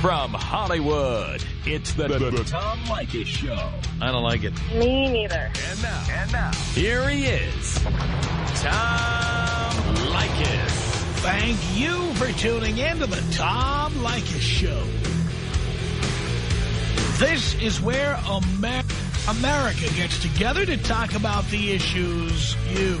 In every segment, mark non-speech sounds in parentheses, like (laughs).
From Hollywood, it's the, the, the Tom Leykis Show. I don't like it. Me neither. And now, and now, here he is, Tom Leykis. Thank you for tuning in to the Tom Leykis Show. This is where Amer America gets together to talk about the issues you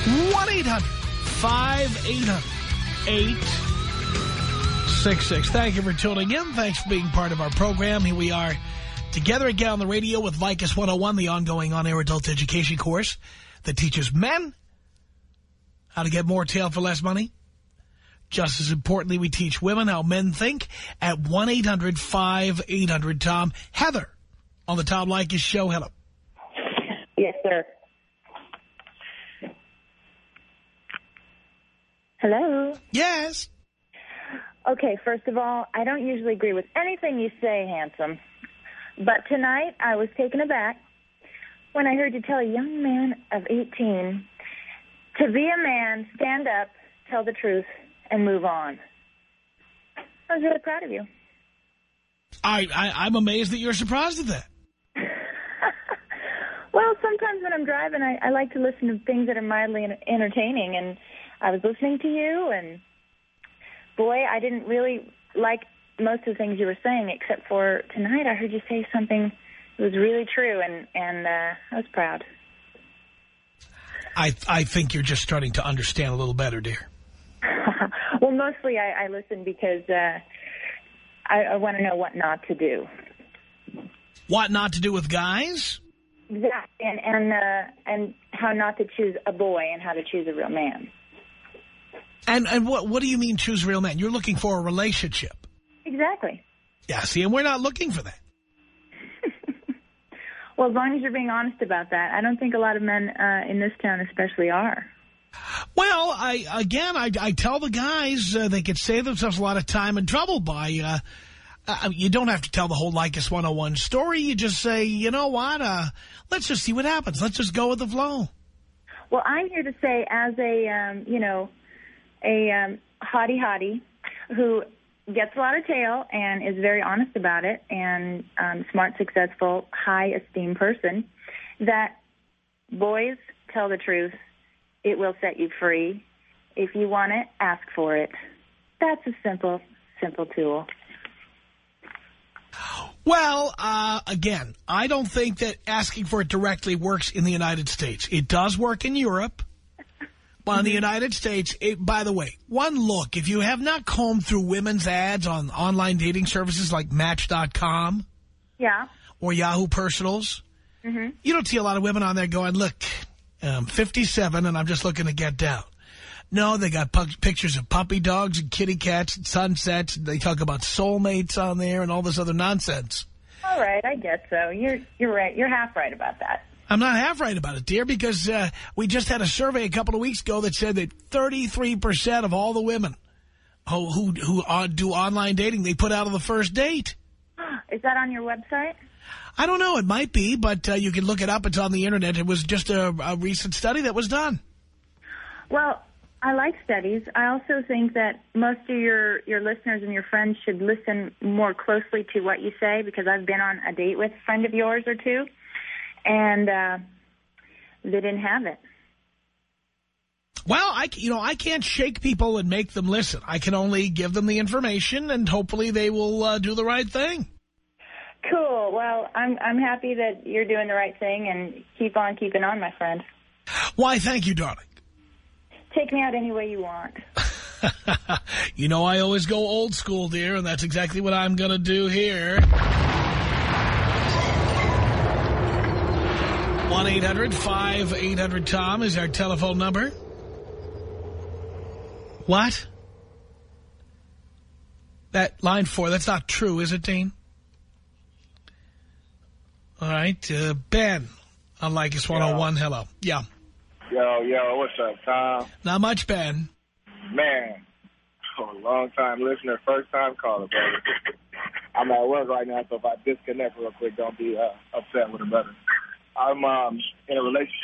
1-800-5800-866. Thank you for tuning in. Thanks for being part of our program. Here we are together again on the radio with Leykis 101, the ongoing on-air adult education course that teaches men how to get more tail for less money. Just as importantly, we teach women how men think at 1-800-5800-TOM. Heather on the Tom Leykis show. Hello. Yes, sir. Hello. Yes. Okay, first of all, I don't usually agree with anything you say, handsome. But tonight I was taken aback when I heard you tell a young man of 18 to be a man, stand up, tell the truth, and move on. I was really proud of you. I, I, I'm amazed that you're surprised at that. (laughs) well, sometimes when I'm driving, I, I like to listen to things that are mildly entertaining, and I was listening to you, and boy, I didn't really like most of the things you were saying, except for tonight I heard you say something that was really true, and, and uh, I was proud. I, I think you're just starting to understand a little better, dear. (laughs) well, mostly I, I listen because uh, I, I want to know what not to do. What not to do with guys? Exactly, and and, uh, and how not to choose a boy and how to choose a real man. And and what what do you mean choose a real man? You're looking for a relationship. Exactly. Yeah, see, and we're not looking for that. (laughs) well, as long as you're being honest about that, I don't think a lot of men uh, in this town especially are. Well, I again, I, I tell the guys uh, they could save themselves a lot of time and trouble by, uh, uh, you don't have to tell the whole Leykis 101 story. You just say, you know what, uh, let's just see what happens. Let's just go with the flow. Well, I'm here to say as a, um, you know, a um, hottie hottie who gets a lot of tail and is very honest about it and um, smart, successful, high esteem person, that boys tell the truth. It will set you free. If you want it, ask for it. That's a simple, simple tool. Well, uh, again, I don't think that asking for it directly works in the United States. It does work in Europe. But in the United States, it, by the way, one look, if you have not combed through women's ads on online dating services like Match.com yeah. or Yahoo Personals, mm -hmm. you don't see a lot of women on there going, look, I'm 57 and I'm just looking to get down. No, they got pictures of puppy dogs and kitty cats and sunsets. And They talk about soulmates on there and all this other nonsense. All right, I guess so. You're you're right. You're half right about that. I'm not half right about it, dear, because uh, we just had a survey a couple of weeks ago that said that 33% of all the women who who, who uh, do online dating, they put out on the first date. Is that on your website? I don't know. It might be, but uh, you can look it up. It's on the Internet. It was just a, a recent study that was done. Well, I like studies. I also think that most of your, your listeners and your friends should listen more closely to what you say because I've been on a date with a friend of yours or two and uh, they didn't have it. Well, I, you know, I can't shake people and make them listen. I can only give them the information, and hopefully they will uh, do the right thing. Cool. Well, I'm I'm happy that you're doing the right thing, and keep on keeping on, my friend. Why, thank you, darling. Take me out any way you want. (laughs) (laughs) you know, I always go old school, dear, and that's exactly what I'm going to do here. 1-800-5800-TOM is our telephone number. What? That line four, that's not true, is it, Dean? All right. Uh, ben, on Leykis 101, yeah. hello. Yeah. Yo, yo, what's up, Tom? Not much, Ben. Man, oh, long time listener, first time caller, brother. I'm at work right now, so if I disconnect real quick, don't be uh, upset with a brother. I'm um, in a relationship.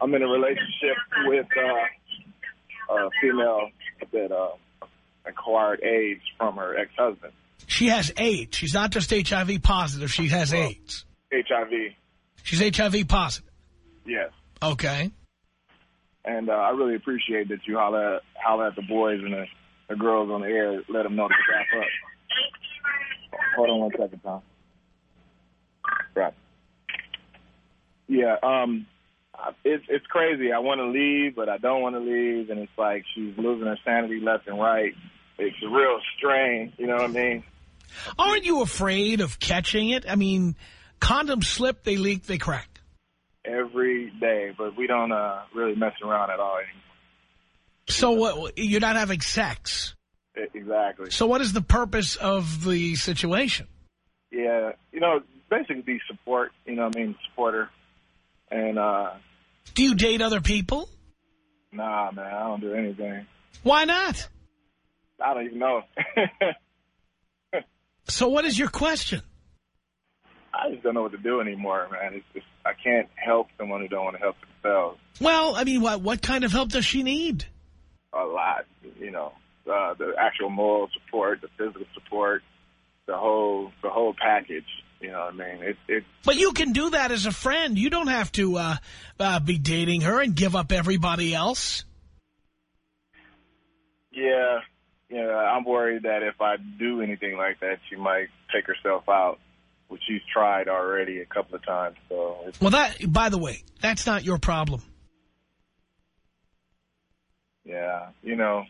I'm in a relationship with uh, a female that uh, acquired AIDS from her ex-husband. She has AIDS. She's not just HIV positive. She has Well- AIDS. HIV, She's HIV positive. yes. Okay. And uh, I really appreciate that you holler at, holler at the boys and the, the girls on the air. Let them know to strap up. Hold on one second, Tom. Right. Yeah, um, it's it's crazy. I want to leave, but I don't want to leave, and it's like she's losing her sanity left and right. It's a real strain, you know what I mean? Aren't you afraid of catching it? I mean, condoms slip, they leak, they crack. Every day, but we don't uh, really mess around at all anymore. So what, you're not having sex. Exactly. So what is the purpose of the situation? Yeah, you know, basically be support. You know what I mean? Support her. And uh, Do you date other people? nah, man, I don't do anything. Why not? I don't even know. (laughs) So what is your question? I just don't know what to do anymore, man. It's just I can't help someone who don't want to help themselves. Well, I mean, what what kind of help does she need? A lot, you know, uh, the actual moral support, the physical support, the whole the whole package. You know what I mean? It it But you can do that as a friend. You don't have to uh, uh, be dating her and give up everybody else. yeah yeah. I'm worried that if I do anything like that, she might take herself out, which she's tried already a couple of times. So it's, Well, that, by the way, that's not your problem. yeah, you know.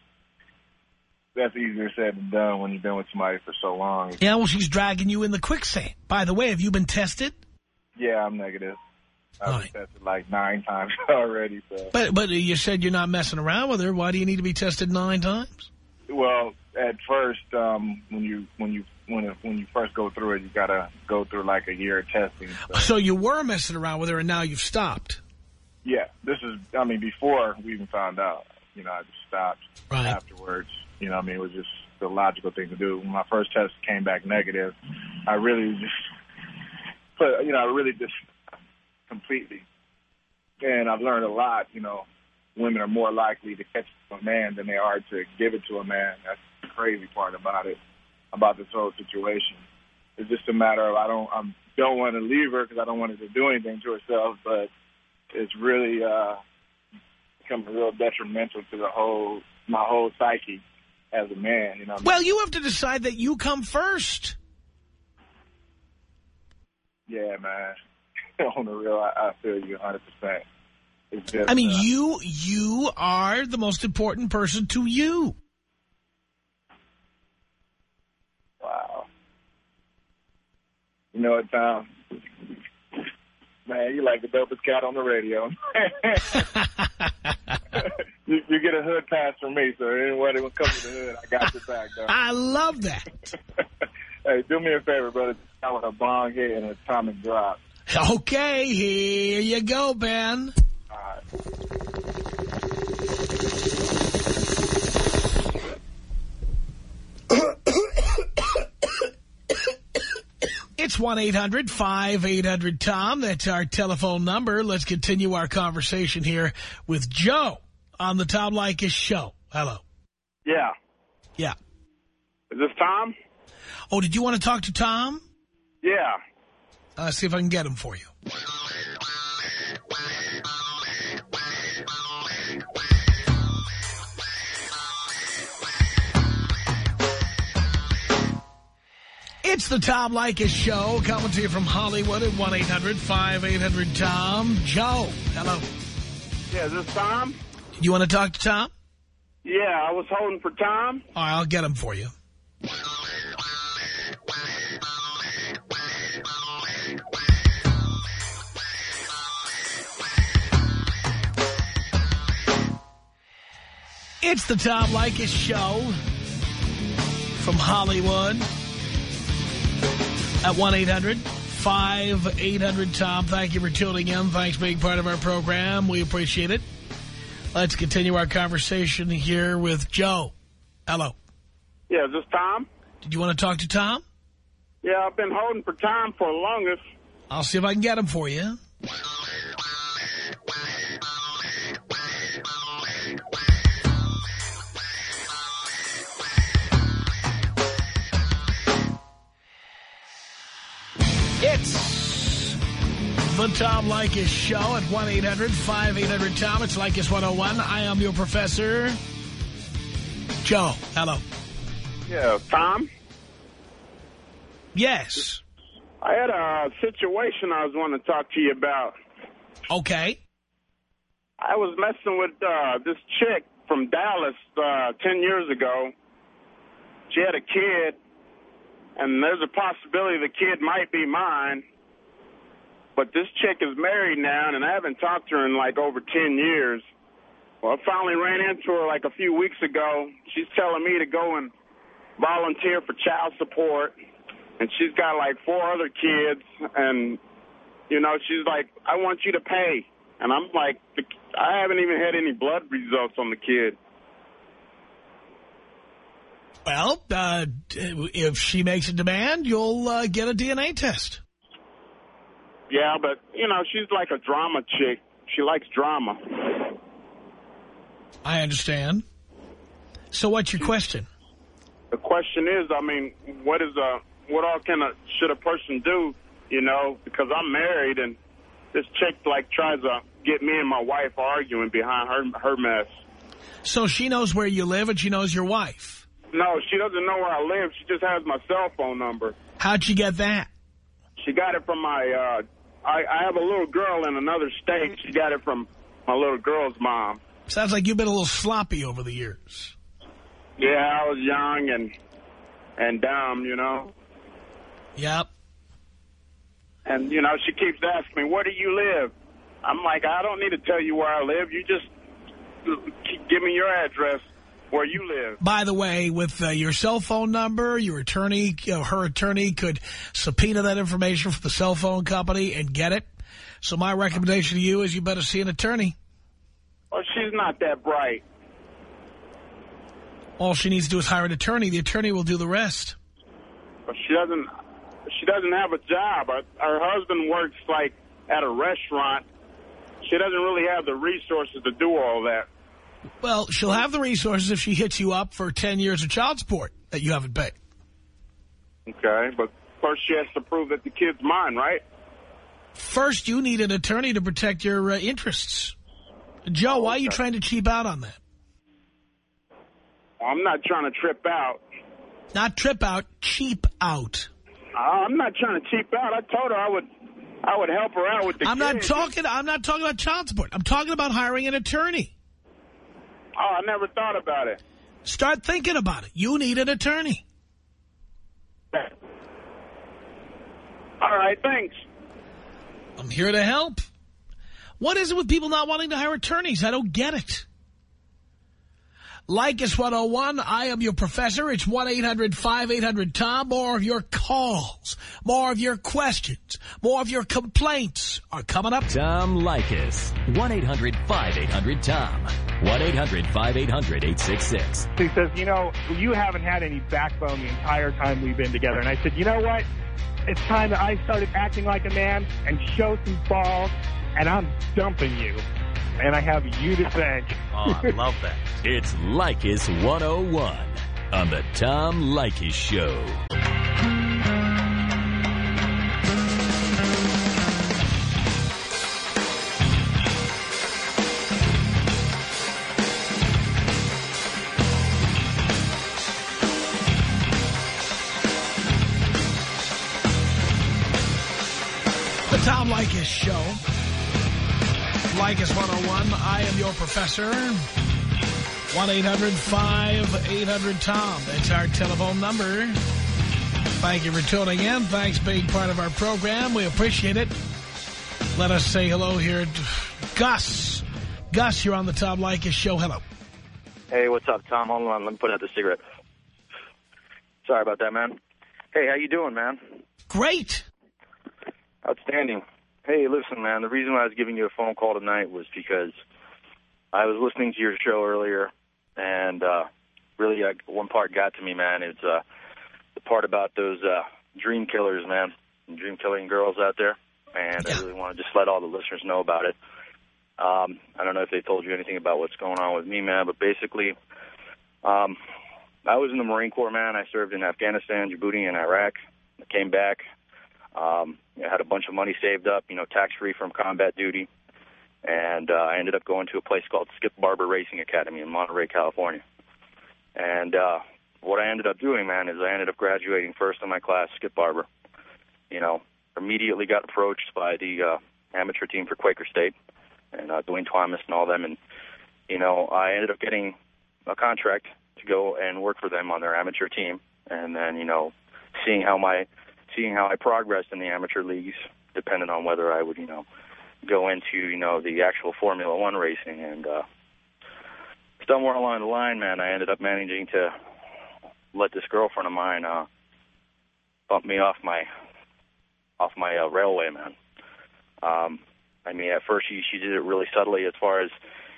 That's easier said than done when you've been with somebody for so long. Yeah, well, she's dragging you in the quicksand. By the way, have you been tested? Yeah, I'm negative. I've Right. been tested like nine times (laughs) already. So, But but you said you're not messing around with her. Why do you need to be tested nine times? well, at first, um, when you when you when when you first go through it, you gotta go through like a year of testing. So, So you were messing around with her, and now you've stopped. yeah, this is. I mean, before we even found out, you know, I just stopped Right. afterwards. You know, I mean, it was just the logical thing to do. When my first test came back negative, I really just (laughs) put, you know, I really just completely. And I've learned a lot. You know, women are more likely to catch a man than they are to give it to a man. That's the crazy part about it, about this whole situation. It's just a matter of I don't I don't want to leave her because I don't want her to do anything to herself, but it's really uh, become real detrimental to the whole my whole psyche as a man. You know, what I mean? Well, you have to decide that you come first. yeah, man. (laughs) On the real, I, I feel you 100. percent It's just, I mean, uh, you you are the most important person to you. Wow. You know what, Tom? Man, you like the dopest cat on the radio. (laughs) (laughs) you, you get a hood pass from me, so anybody that comes to the hood, I got your back, though. (laughs) I love that. (laughs) hey, do me a favor, brother. I want a bong hit and an atomic drop. Okay, here you go, Ben. All right. It's 1-800-5800-TOM. That's our telephone number. Let's continue our conversation here with Joe on the Tom Leykis show. Hello. Yeah. Yeah. Is this Tom? Oh, did you want to talk to Tom? Yeah. Uh, see if I can get him for you. It's the Tom Leykis Show, coming to you from Hollywood at 1-800-5800-TOM. Joe, hello. Yeah, is this Tom? You want to talk to Tom? Yeah, I was holding for Tom. All right, I'll get him for you. It's the Tom Leykis Show. from Hollywood at 1-800-5800-TOM. Thank you for tuning in. Thanks for being part of our program. We appreciate it. Let's continue our conversation here with Joe. Hello. Yeah, is this Tom? Did you want to talk to Tom? Yeah, I've been holding for Tom for the longest. I'll see if I can get him for you. The Tom Leykis Show at 1-800-5800-TOM. It's Leykis 101. I am your professor, Joe. Hello. Yeah, Tom? Yes. I had a situation I was wanting to talk to you about. Okay. I was messing with uh, this chick from Dallas uh, 10 years ago. She had a kid, and there's a possibility the kid might be mine. But this chick is married now, and I haven't talked to her in like over 10 years. Well, I finally ran into her like a few weeks ago. She's telling me to go and volunteer for child support. And she's got like four other kids. And, you know, she's like, I want you to pay. And I'm like, I haven't even had any blood results on the kid. Well, uh, if she makes a demand, you'll uh, get a DNA test. Yeah, but, you know, she's like a drama chick. She likes drama. I understand. So what's your question? The question is, I mean, what is a, what all can a, should a person do, you know, because I'm married and this chick, like, tries to get me and my wife arguing behind her, her mess. So she knows where you live and she knows your wife? No, she doesn't know where I live. She just has my cell phone number. How'd she get that? She got it from my, uh, I, I have a little girl in another state. She got it from my little girl's mom. Sounds like you've been a little sloppy over the years. Yeah, I was young and and dumb, you know. Yep. And, you know, she keeps asking me, where do you live? I'm like, I don't need to tell you where I live. You just give me your address where you live. By the way, with uh, your cell phone number, your attorney, uh, her attorney could subpoena that information from the cell phone company and get it. So my recommendation to you is you better see an attorney. Well, she's not that bright. All she needs to do is hire an attorney. The attorney will do the rest. But she doesn't. She doesn't have a job. Her, her husband works like at a restaurant. She doesn't really have the resources to do all that. Well, she'll have the resources if she hits you up for 10 years of child support that you haven't paid. Okay, but first she has to prove that the kid's mine, right? First, you need an attorney to protect your uh, interests. Joe, why are you trying to cheap out on that? I'm not trying to trip out. Not trip out, cheap out. Uh, I'm not trying to cheap out. I told her I would I would help her out with the I'm kid. not talking I'm not talking about child support. I'm talking about hiring an attorney. Oh, I never thought about it. Start thinking about it. You need an attorney. All right, thanks. I'm here to help. What is it with people not wanting to hire attorneys? I don't get it. Leykis 101, I am your professor. It's 1-800-5800-TOM. More of your calls, more of your questions, more of your complaints are coming up. Tom Leykis. 1-800-5800-TOM. 1-800-5800-866. He says, you know, you haven't had any backbone the entire time we've been together. And I said, you know what? It's time that I started acting like a man and show some balls, and I'm dumping you. And I have you to thank. Oh, I (laughs) love that. it's Leykis 101 on the Tom Leykis Show. Leykis Show. Leykis 101, I am your professor. 1-800-5800-TOM. That's our telephone number. Thank you for tuning in. Thanks being part of our program. We appreciate it. Let us say hello here Gus. Gus, you're on the Tom Leykis Show. Hello. Hey, what's up, Tom? Hold on, let me put out the cigarette. Sorry about that, man. Hey, how you doing, man? Great. Outstanding. Hey, listen, man, the reason why I was giving you a phone call tonight was because I was listening to your show earlier, and uh, really uh, one part got to me, man. It's uh, the part about those uh, dream killers, man, and dream killing girls out there, and Yeah. I really want to just let all the listeners know about it. Um, I don't know if they told you anything about what's going on with me, man, but basically, um, I was in the Marine Corps, man. I served in Afghanistan, Djibouti, and Iraq. I came back. Um, I had a bunch of money saved up, you know, tax-free from combat duty. And uh, I ended up going to a place called Skip Barber Racing Academy in Monterey, California. And uh, what I ended up doing, man, is I ended up graduating first in my class, Skip Barber. You know, immediately got approached by the uh, amateur team for Quaker State and uh, Dwayne Thomas and all them. And, you know, I ended up getting a contract to go and work for them on their amateur team. And then, you know, seeing how my seeing how I progressed in the amateur leagues, depending on whether I would, you know, go into, you know, the actual Formula One racing. And uh, somewhere along the line, man, I ended up managing to let this girlfriend of mine uh, bump me off my off my uh, railway, man. Um, I mean, at first she she did it really subtly, as far as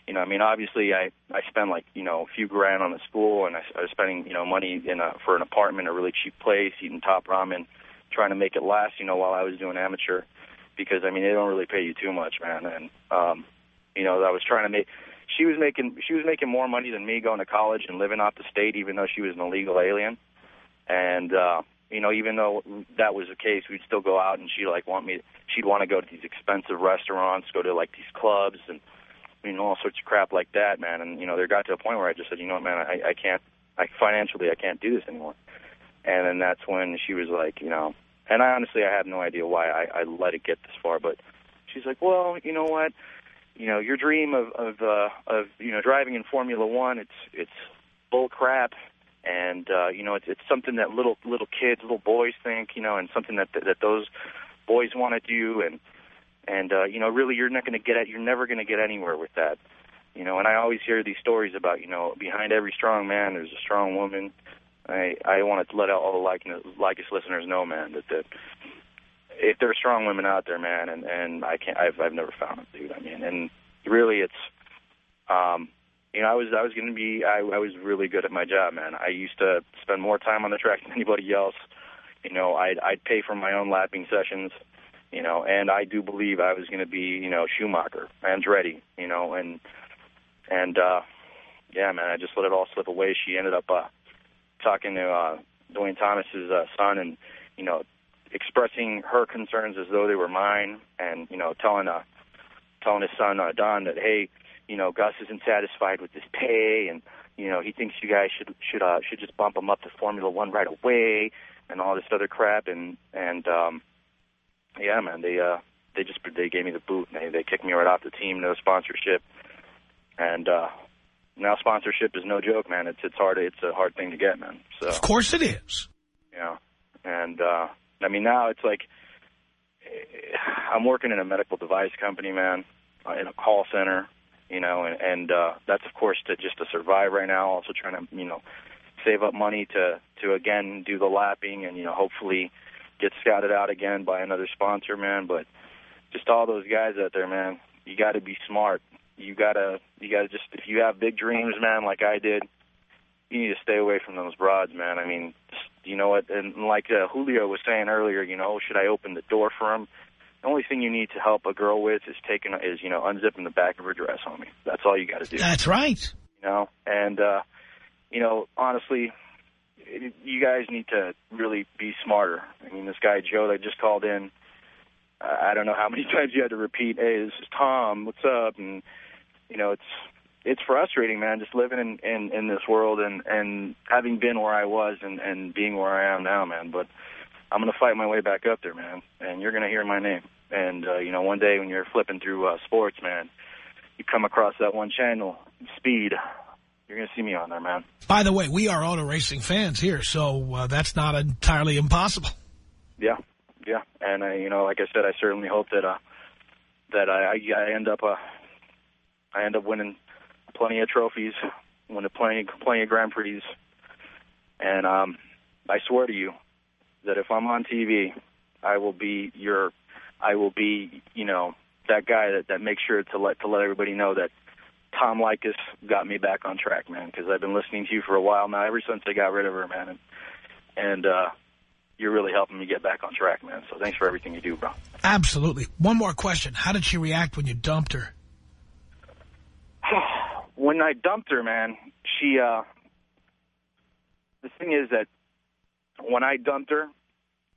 you know. I mean, obviously, I I spent like you know a few grand on the school, and I, I was spending you know money in a for an apartment, a really cheap place, eating top ramen, trying to make it last. You know, while I was doing amateur, because I mean they don't really pay you too much, man. And um, you know, I was trying to make. She was making she was making more money than me going to college and living off the state, even though she was an illegal alien. And uh, you know, even though that was the case, we'd still go out and she'd like want me. She'd want to go to these expensive restaurants, go to like these clubs, and you know all sorts of crap like that, man. And you know, there got to a point where I just said, you know what, man, I, I can't. I financially, I can't do this anymore. And then that's when she was like, you know, and I honestly, I have no idea why I, I let it get this far, but she's like, well, you know what, you know, your dream of of uh, of you know driving in Formula One, it's it's bull crap, and uh, you know, it's it's something that little little kids, little boys think, you know, and something that that those boys want to do, and and uh, you know, really, you're not going to get at, you're never going to get anywhere with that. You know, and I always hear these stories about, you know, behind every strong man, there's a strong woman. I I want to let all the like Leykis listeners know, man, that that if there are strong women out there, man, and and I can't, I've I've never found them, dude. I mean, and really, it's, um, you know, I was I was to be, I I was really good at my job, man. I used to spend more time on the track (laughs) than anybody else. You know, I'd I'd pay for my own lapping sessions. You know, and I do believe I was going to be, you know, Schumacher, Andretti, you know, and and uh, yeah, man, I just let it all slip away. She ended up uh, talking to uh, Dwayne Thomas's uh, son, and you know, expressing her concerns as though they were mine, and you know, telling uh, telling his son uh, Don that hey, you know, Gus isn't satisfied with his pay, and you know, he thinks you guys should should uh, should just bump him up to Formula One right away, and all this other crap, and and um, yeah, man, they uh, they just they gave me the boot, and they they kicked me right off the team, no sponsorship, and uh, now sponsorship is no joke, man. It's it's hard, it's a hard thing to get, man. So Of course it is. you know, and uh, I mean now it's like eh, I'm working in a medical device company, man, uh, in a call center, you know, and, and uh, that's of course to just to survive right now. Also trying to you know save up money to to again do the lapping and you know hopefully get scouted out again by another sponsor, man. But just all those guys out there, man, you got to be smart. You gotta you gotta just if you have big dreams, man, like I did, you need to stay away from those broads, man. I mean, you know what? And like uh, Julio was saying earlier, you know, should I open the door for him? The only thing you need to help a girl with is taking is you know unzipping the back of her dress, homie. That's all you got to do. That's right. You know, and uh, you know, honestly, it, you guys need to really be smarter. I mean, this guy Joe that just called in. I don't know how many (laughs) times you had to repeat, "Hey, this is Tom. What's up?" And you know, it's it's frustrating, man, just living in, in, in this world and, and having been where I was and, and being where I am now, man. But I'm going to fight my way back up there, man. And you're going to hear my name. And, uh, you know, one day when you're flipping through uh, sports, man, you come across that one channel, Speed, you're going to see me on there, man. By the way, we are auto racing fans here, so uh, that's not entirely impossible. Yeah, yeah. And, uh, you know, like I said, I certainly hope that uh, that I, I, I end up uh, I end up winning plenty of trophies, winning plenty plenty of Grand Prix, and um, I swear to you that if I'm on TV, I will be your, I will be, you know, that guy that that makes sure to let to let everybody know that Tom Leykis got me back on track, man. Because I've been listening to you for a while now, ever since they got rid of her, man. And, and uh, you're really helping me get back on track, man. So thanks for everything you do, bro. Absolutely. One more question. How did she react when you dumped her? When I dumped her, man, she, uh, the thing is that when I dumped her,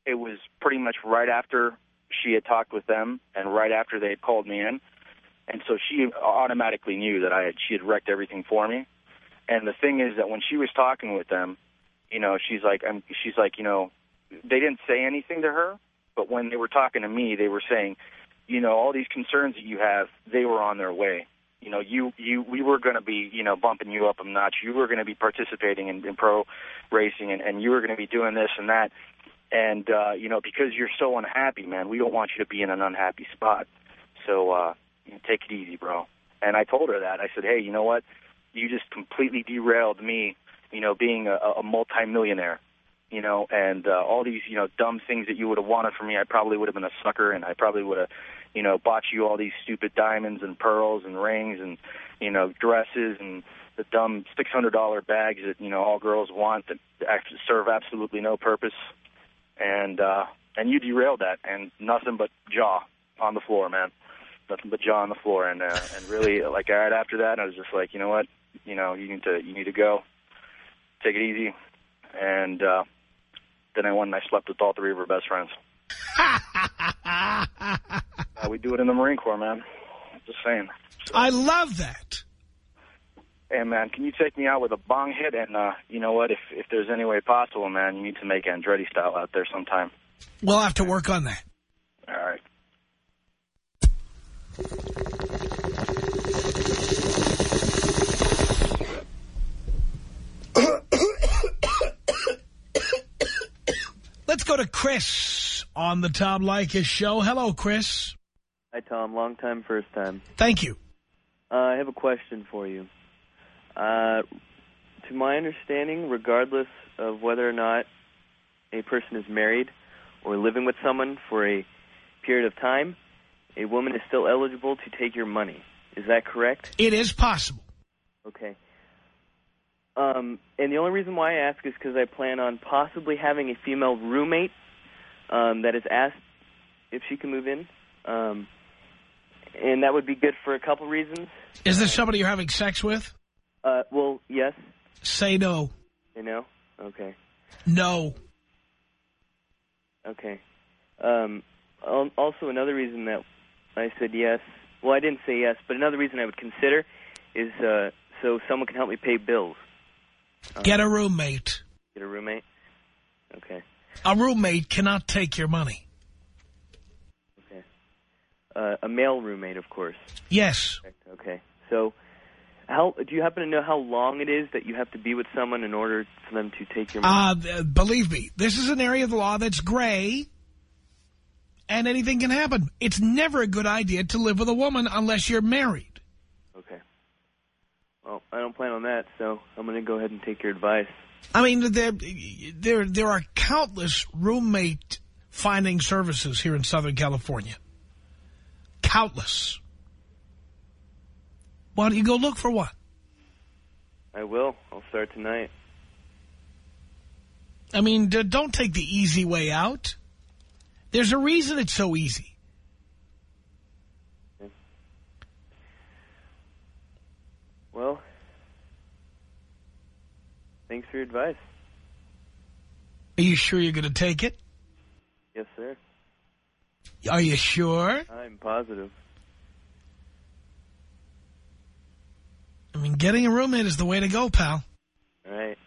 it was pretty much right after she had talked with them and right after they had called me in. And so she automatically knew that I had, she had wrecked everything for me. And the thing is that when she was talking with them, you know, she's like, I'm, she's like, you know, they didn't say anything to her, but when they were talking to me, they were saying, you know, all these concerns that you have, they were on their way. You know, you, you, we were going to be, you know, bumping you up a notch. You were going to be participating in, in pro racing, and, and you were going to be doing this and that. And uh, you know, because you're so unhappy, man, we don't want you to be in an unhappy spot. So uh, you know, take it easy, bro. And I told her that. I said, hey, you know what? You just completely derailed me. You know, being a, a multimillionaire you know, and uh, all these, you know, dumb things that you would have wanted from me, I probably would have been a sucker, and I probably would have, you know, bought you all these stupid diamonds and pearls and rings and, you know, dresses and the dumb six hundred dollar bags that you know all girls want that serve absolutely no purpose, and uh, and you derailed that, and nothing but jaw on the floor, man, nothing but jaw on the floor, and uh, and really, (laughs) like right after that, I was just like, you know what, you know, you need to you need to go, take it easy, and. uh then I went and I slept with all three of her best friends. (laughs) we do it in the Marine Corps, man. Just saying. So, I love that. Hey, man, can you take me out with a bong hit? And uh, you know what? If if there's any way possible, man, you need to make Andretti style out there sometime. We'll have to work on that. All right. Let's go to Chris on the Tom Leykis show. Hello, Chris. Hi, Tom. Long time, first time. Thank you. Uh, I have a question for you. Uh, to my understanding, regardless of whether or not a person is married or living with someone for a period of time, a woman is still eligible to take your money. Is that correct? It is possible. Okay. Um, and the only reason why I ask is because I plan on possibly having a female roommate um, that is asked if she can move in. Um, and that would be good for a couple reasons. Is this somebody you're having sex with? Uh, well, yes. Say no. You know? Okay. No. Okay. Um, also, another reason that I said yes, well, I didn't say yes, but another reason I would consider is uh, so someone can help me pay bills. Get a roommate. Get a roommate? Okay. A roommate cannot take your money. Uh, a male roommate, of course. Yes. Okay. So, how do you happen to know how long it is that you have to be with someone in order for them to take your money? Uh, believe me, this is an area of the law that's gray, and anything can happen. It's never a good idea to live with a woman unless you're married. Okay. Well, I don't plan on that, so I'm going to go ahead and take your advice. I mean, there, there, there are countless roommate finding services here in Southern California. Countless. Why don't you go look for one? I will. I'll start tonight. I mean, don't take the easy way out. There's a reason it's so easy. Well, thanks for your advice. Are you sure you're going to take it? Yes, sir. Are you sure? I'm positive. I mean, getting a roommate is the way to go, pal. All right.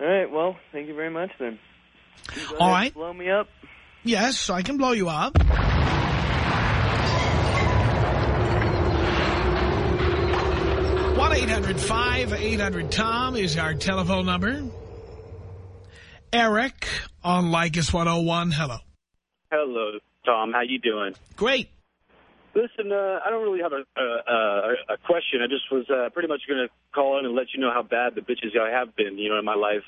All right, well, thank you very much, then. All right. Blow me up. Yes, I can blow you up. 1-800-5800-TOM is our telephone number. Eric on Leykis 101. Hello. Hello, Tom. How you doing? Great. Listen, uh, I don't really have a, a, a question. I just was uh, pretty much going to call in and let you know how bad the bitches I have been, you know, in my life.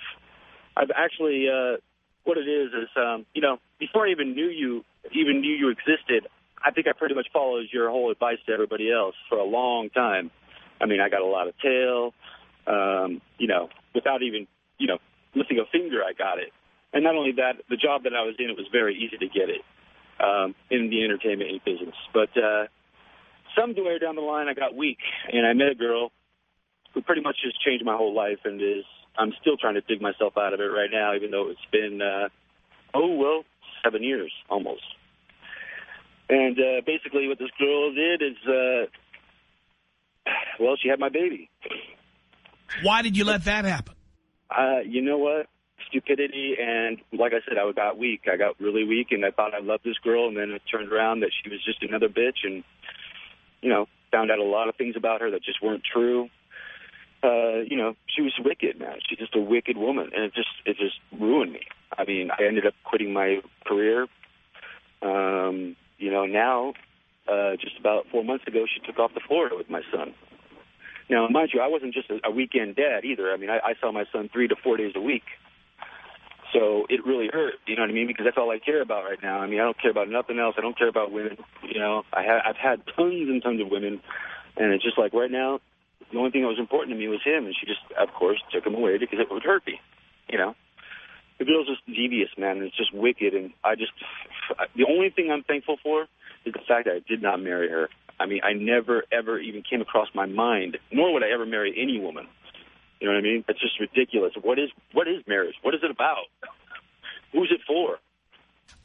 I've actually, uh, what it is is, um, you know, before I even knew you, even knew you existed, I think I pretty much followed your whole advice to everybody else for a long time. I mean, I got a lot of tail, um, you know, without even, you know, lifting a finger, I got it. And not only that, the job that I was in, it was very easy to get it um, in the entertainment business. But uh, somewhere down the line, I got weak, and I met a girl who pretty much just changed my whole life, and is I'm still trying to dig myself out of it right now, even though it's been uh, oh well seven years almost. And uh, basically, what this girl did is, uh, well, she had my baby. Why did you let that happen? Uh, you know what? Stupidity and, like I said, I got weak. I got really weak, and I thought I loved this girl, and then it turned around that she was just another bitch, and you know, found out a lot of things about her that just weren't true. Uh, you know, she was wicked, man. She's just a wicked woman, and it just it just ruined me. I mean, I ended up quitting my career. Um, you know, now, uh, just about four months ago, she took off to Florida with my son. Now, mind you, I wasn't just a, a weekend dad either. I mean, I, I saw my son three to four days a week. So it really hurt, you know what I mean? Because that's all I care about right now. I mean, I don't care about nothing else. I don't care about women. You know, I ha- I've had tons and tons of women, and it's just like right now, the only thing that was important to me was him, and she just, of course, took him away because it would hurt me. You know, the girl's just devious, man. It's just wicked, and I just, the only thing I'm thankful for is the fact that I did not marry her. I mean, I never ever even came across my mind, nor would I ever marry any woman. You know what I mean? It's just ridiculous. What is what is marriage? What is it about? Who's it for?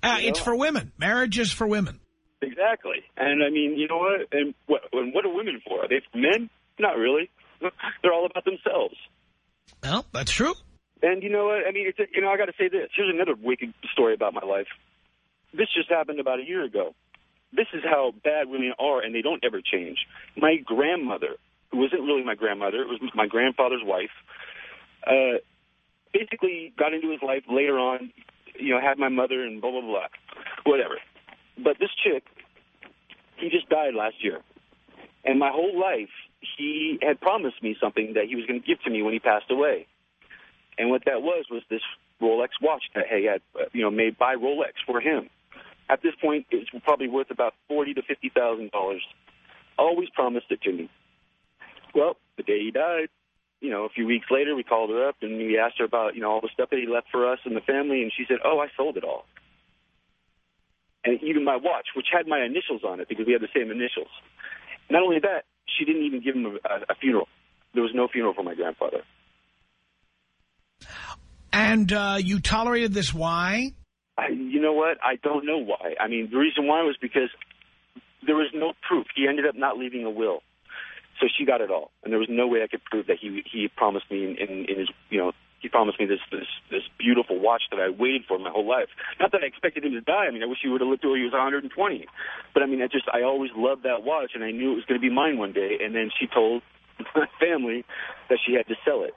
Uh, You it's for women. Marriage is for women. Exactly. And I mean, you know what? And what, and what are women for? Are they for men? Not really. (laughs) They're all about themselves. Well, that's true. And you know what? I mean, it's, you know, I got to say this. Here's another wicked story about my life. This just happened about a year ago. This is how bad women are, and they don't ever change. My grandmother, who wasn't really my grandmother, it was my grandfather's wife, uh, basically got into his life later on, you know, had my mother and blah, blah, blah, whatever. But this chick, he just died last year. And my whole life, he had promised me something that he was going to give to me when he passed away. And what that was was this Rolex watch that he had, you know, made by Rolex for him. At this point, it's probably worth about forty to fifty thousand dollars. Always promised it to me. Well, the day he died, you know, a few weeks later, we called her up and we asked her about, you know, all the stuff that he left for us and the family, and she said, "Oh, I sold it all." And even my watch, which had my initials on it because we had the same initials. Not only that, she didn't even give him a, a funeral. There was no funeral for my grandfather. And uh, you tolerated this. Why? I, you know what? I don't know why. I mean, the reason why was because there was no proof. He ended up not leaving a will, so she got it all, and there was no way I could prove that he he promised me in, in, in his you know he promised me this this this beautiful watch that I waited for my whole life. Not that I expected him to die. I mean, I wish he would have lived till he was 120. But I mean, I just I always loved that watch, and I knew it was going to be mine one day. And then she told (laughs) my family that she had to sell it.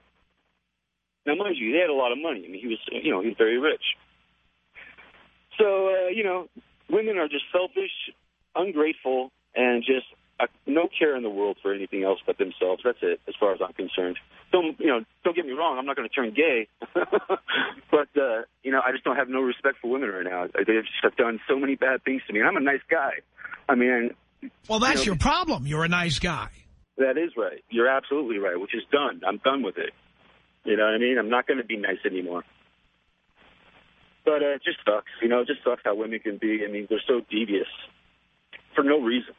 Now, mind you, they had a lot of money. I mean, he was you know he was very rich. So, uh, you know, women are just selfish, ungrateful, and just uh, no care in the world for anything else but themselves. That's it, as far as I'm concerned. Don't, you know, don't get me wrong. I'm not going to turn gay, (laughs) but uh, you know, I just don't have no respect for women right now. They just have done so many bad things to me, and I'm a nice guy. I mean, Well, that's You know- your problem. You're a nice guy. that is right. You're absolutely right. Which is done. I'm done with it. You know what I mean? I'm not going to be nice anymore. But uh, it just sucks. You know, it just sucks how women can be. I mean, they're so devious for no reason.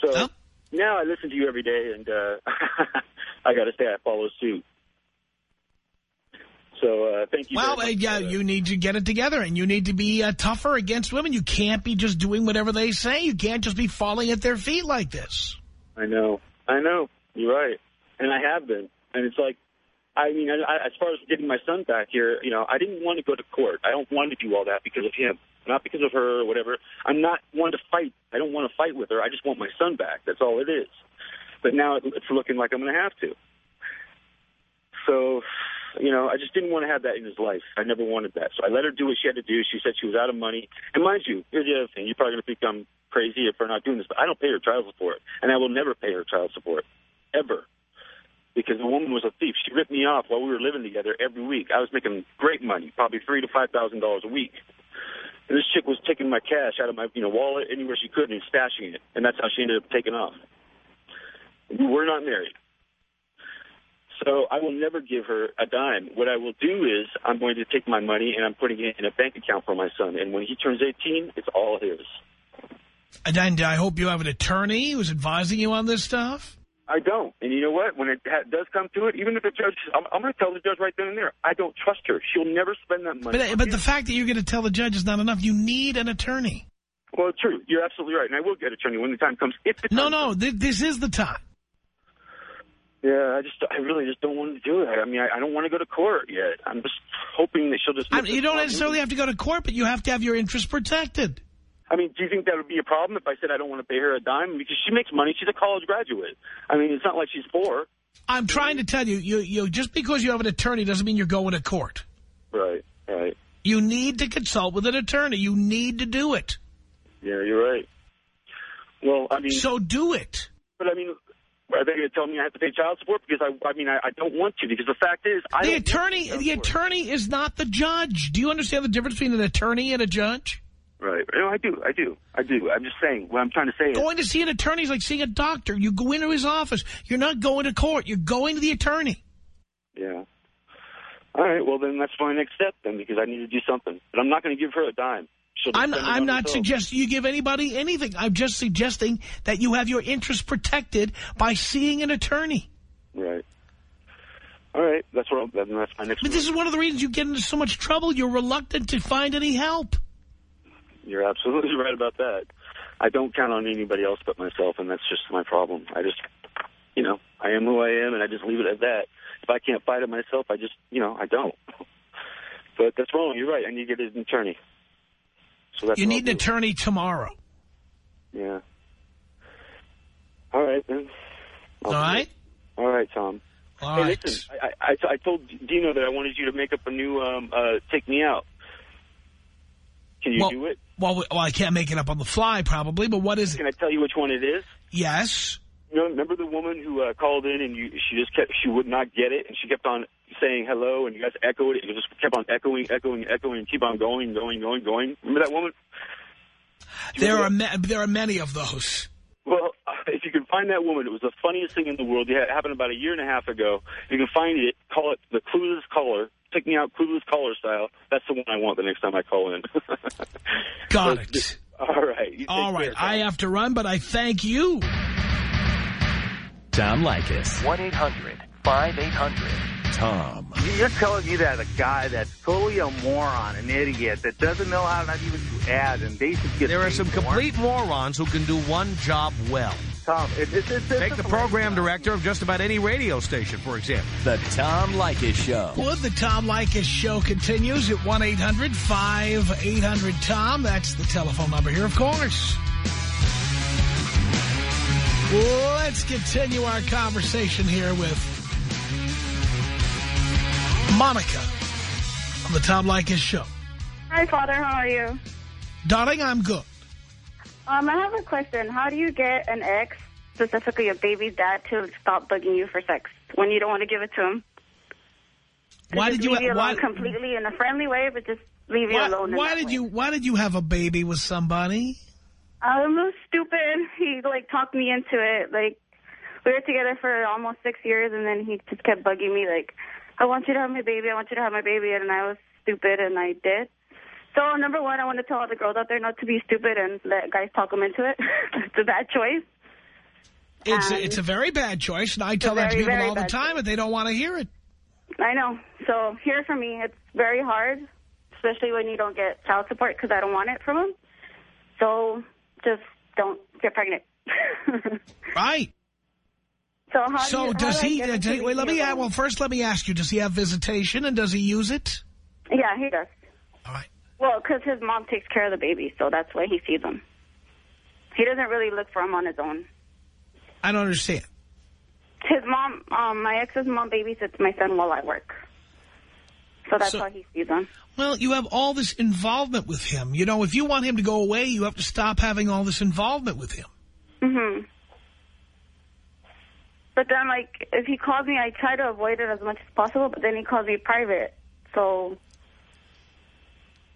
So Well- now I listen to you every day, and uh, (laughs) I got to say I follow suit. So uh, thank you. Well, uh, yeah, you need to get it together, and you need to be uh, tougher against women. You can't be just doing whatever they say. You can't just be falling at their feet like this. I know. I know. You're right. And I have been. And it's like, I mean, I, I, as far as getting my son back here, you know, I didn't want to go to court. I don't want to do all that because of him, not because of her or whatever. I'm not one to fight. I don't want to fight with her. I just want my son back. That's all it is. But now it, it's looking like I'm going to have to. So, you know, I just didn't want to have that in his life. I never wanted that. So I let her do what she had to do. She said she was out of money. And mind you, here's the other thing. You're probably going to think I'm crazy if we're not doing this, but I don't pay her child support. And I will never pay her child support. Ever. Because the woman was a thief. She ripped me off while we were living together every week. I was making great money, probably three to five thousand dollars a week. And this chick was taking my cash out of my you know wallet anywhere she could and stashing it, and that's how she ended up taking off. We're not married. So I will never give her a dime. What I will do is I'm going to take my money and I'm putting it in a bank account for my son. And when he turns 18, it's all his. And I hope you have an attorney who's advising you on this stuff. I don't. And you know what? When it ha does come to it, even if the judge, I'm, I'm going to tell the judge right then and there, I don't trust her. She'll never spend that money. But, but the fact that you're going to tell the judge is not enough. You need an attorney. Well, true. You're absolutely right. And I will get an attorney when the time comes. If the no, no, th this is the time. Yeah, I just, I really just don't want to do it. I mean, I, I don't want to go to court yet. I'm just hoping that she'll just. I mean, you don't necessarily have to go to court, but you have to have your interests protected. I mean, do you think that would be a problem if I said I don't want to pay her a dime? Because she makes money. She's a college graduate. I mean, it's not like she's poor. I'm trying to tell you, you, you just because you have an attorney doesn't mean you're going to court. Right, right. You need to consult with an attorney. You need to do it. Yeah, you're right. Well, I mean... So do it. But, I mean, are they going to tell me I have to pay child support? Because, I, I mean, I, I don't want to. Because the fact is... I the attorney, the attorney is not the judge. Do you understand the difference between an attorney and a judge? Right. No, I do. I do. I do. I'm just saying, what I'm trying to say is Going is, to see an attorney is like seeing a doctor. You go into his office. You're not going to court. You're going to the attorney. Yeah. All right, well, then that's my next step then, because I need to do something. But I'm not going to give her a dime. I'm, I'm not suggesting you give anybody anything. I'm just suggesting that you have your interests protected by seeing an attorney. Right. All right, that's what. I'm, that's my next. But this is one of the reasons you get into so much trouble. You're reluctant to find any help. You're absolutely (laughs) right about that. I don't count on anybody else but myself, and that's just my problem. I just, you know, I am who I am, and I just leave it at that. If I can't fight it myself, I just, you know, I don't. (laughs) But that's wrong. You're right. I need to get an attorney. So that's you need an attorney tomorrow. Yeah. All right, then. All right? All right, Tom. All hey, right. listen, I, I, I told Dino that I wanted you to make up a new um, uh, Take Me Out. Can you well, do it? Well, well, I can't make it up on the fly, probably, but what is it? Can I tell you which one it is? Yes. You know, remember the woman who uh, called in and you, she just kept, she would not get it, and she kept on saying hello, and you guys echoed it, and it just kept on echoing, echoing, echoing, and keep on going, going, going, going. Remember that woman? There are there are many of those. Well, (laughs) if you can find that woman, it was the funniest thing in the world. It happened about a year and a half ago. You can find it. Call it the clueless caller. Pick me out clueless caller style. That's the one I want the next time I call in. (laughs) Got so, it. (laughs) All right. All right. Care, I have to run, but I thank you. Tom Leykis. 1-800 5800 Tom. You're telling me that a guy that's totally a moron, an idiot, that doesn't know how not even to add and they should get There are some complete morons who can do one job well. Tom, it, it, it Take the program director of just about any radio station, for example. The Tom Leykis Show. Would the Tom Leykis Show continues at 1-800-5800-TOM. That's the telephone number here, of course. Let's continue our conversation here with Monica on the Tom Leykis Show. Hi, Father. How are you? Darling, I'm good. Um, I have a question. How do you get an ex, specifically a baby's dad, to stop bugging you for sex when you don't want to give it to him? Why did you? leave you Why, completely in a friendly way, but just leave you why, alone? why did way? you? Why did you have a baby with somebody? I'm a stupid. He like talked me into it. Like we were together for almost six years, and then he just kept bugging me. Like, I want you to have my baby. I want you to have my baby, and I was stupid, and I did. So number one, I want to tell all the girls out there not to be stupid and let guys talk them into it. (laughs) it's a bad choice. It's a, it's a very bad choice, and I tell that to people all the time, but they don't want to hear it. I know. So here for me, it's very hard, especially when you don't get child support because I don't want it from him. So just don't get pregnant. (laughs) Right. So how do you, does how do I he? him does- wait, let me Well, first, let me ask you: Does he have visitation, and does he use it? Yeah, he does. All right. Well, because his mom takes care of the baby, so that's why he sees them. He doesn't really look for him on his own. I don't understand. His mom, um, my ex's mom babysits my son while I work. So that's So- how he sees them. Well, you have all this involvement with him. You know, if you want him to go away, you have to stop having all this involvement with him. hmm But then, like, if he calls me, I try to avoid it as much as possible, but then he calls me private. So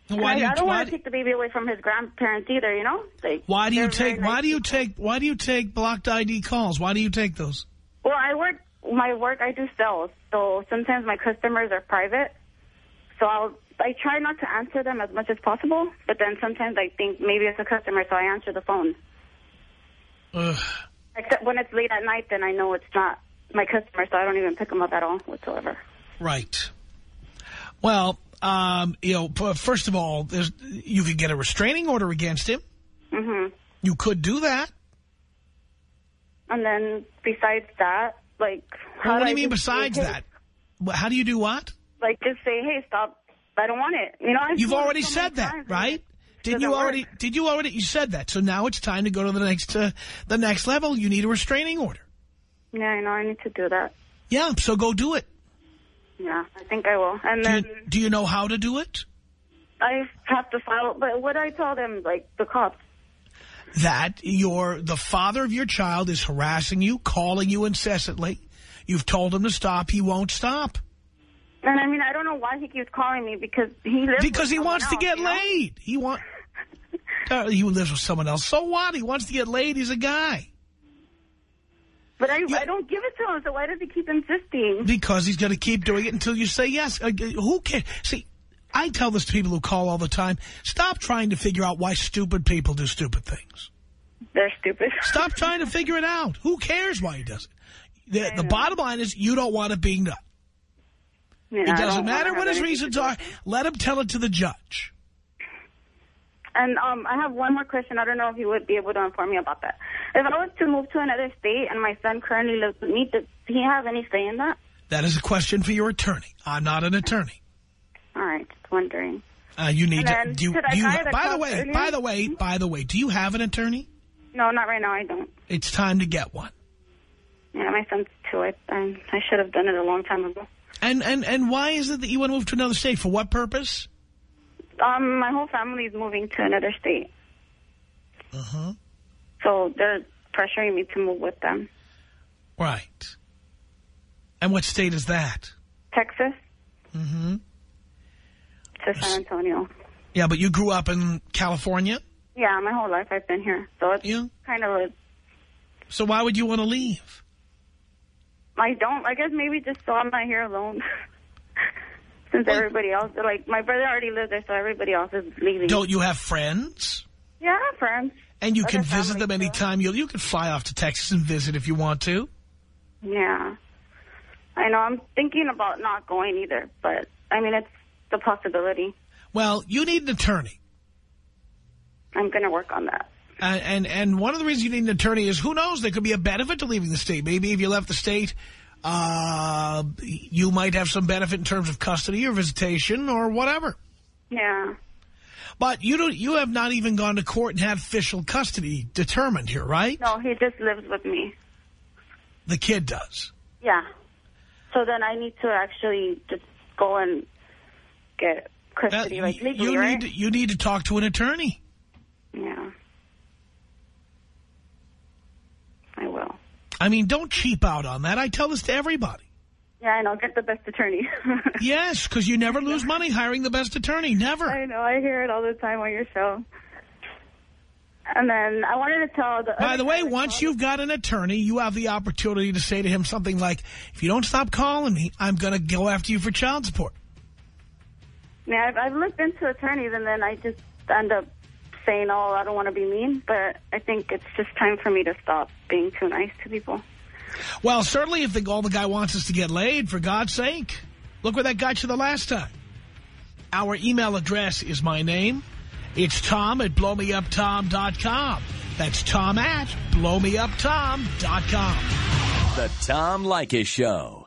Why do I, you- I don't want to take the baby away from his grandparents either, you know? Like, Why do you take? Why nice do you people. take? Why do you take blocked ID calls? Why do you take those? Well, I work, my work, I do sales, so sometimes my customers are private. So I'll, I try not to answer them as much as possible, but then sometimes I think maybe it's a customer, so I answer the phone. Ugh. Except when it's late at night, then I know it's not my customer, so I don't even pick them up at all whatsoever. Right. Well, um, you know, first of all, there's, you could get a restraining order against him. hmm You could do that. And then besides that, like... Well, what do you mean say, besides hey, that? How do you do what? Like, just say, hey, stop. I don't want it. You know, I've You've already so said that, times, right? Did you already? work. Did you already? You said that. So now it's time to go to the next uh, the next level. You need a restraining order. Yeah, I know. I need to do that. Yeah. So go do it. Yeah, I think I will. And Do then you, do you know how to do it? I have to file. But what I tell them, like the cops. That your the father of your child is harassing you, calling you incessantly. You've told him to stop. He won't stop And I mean, I don't know why he keeps calling me because he lives because he wants to get you know? laid. He want. Uh, he lives with someone else. So what? He wants to get laid. He's a guy. But I, I don't give it to him. So why does he keep insisting? Because he's going to keep doing it until you say yes. Uh, who cares? See, I tell this to people who call all the time. Stop trying to figure out why stupid people do stupid things. They're stupid. (laughs) Stop trying to figure it out. Who cares why he does it? The, the bottom line is you don't want it being done. Yeah, it doesn't matter what his reasons are. Let him tell it to the judge. And um, I have one more question. I don't know if you would be able to inform me about that. If I was to move to another state and my son currently lives with me, does he have any say in that? That is a question for your attorney. I'm not an attorney. All right, just wondering. Uh, you need to. then Do you, to you, guy by the way, earlier- by the way, by the way, do you have an attorney? No, not right now. I don't. It's time to get one. Yeah, my son's two. I I, I should have done it a long time ago. And and and why is it that you want to move to another state? For what purpose? Um, my whole family is moving to another state, Uh huh. so they're pressuring me to move with them. Right. And what state is that? Texas Mm-hmm. to San Antonio. Yeah, but you grew up in California, Yeah, my whole life I've been here, so it's Yeah. kind of a. so why would you want to leave? I don't. I guess maybe just so I'm not here alone. (laughs) Since everybody else, like my brother already lives there, so everybody else is leaving. Don't you have friends? Yeah, I have friends. And you Other can visit them too. anytime you you can fly off to Texas and visit if you want to. Yeah, I know. I'm thinking about not going either, but I mean it's the possibility. Well, you need an attorney. I'm going to work on that. Uh, and and one of the reasons you need an attorney is who knows there could be a benefit to leaving the state. Maybe if you left the state, uh, you might have some benefit in terms of custody or visitation or whatever. Yeah. But you don't. You have not even gone to court and had official custody determined here, right? No, he just lives with me. The kid does. Yeah. So then I need to actually just go and get custody, Uh, like legally, you right? need to, you need to talk to an attorney. Yeah. I will. I mean, don't cheap out on that. I tell this to everybody. Yeah, and I'll Get the best attorney. (laughs) Yes, because you never lose money hiring the best attorney. Never. I know. I hear it all the time on your show. And then I wanted to tell the. By the way, once you've got an attorney, you have the opportunity to say to him something like, if you don't stop calling me, I'm going to go after you for child support. Yeah, I've, I've looked into attorneys, and then I just end up saying, "Oh, I don't want to be mean," but I think it's just time for me to stop being too nice to people. Well, certainly if the, all the guy wants is to get laid, for God's sake. Look where that got you the last time. Our email address is my name. It's Tom at blowmeuptom.com. That's Tom at blowmeuptom.com. The Tom Leykis Show.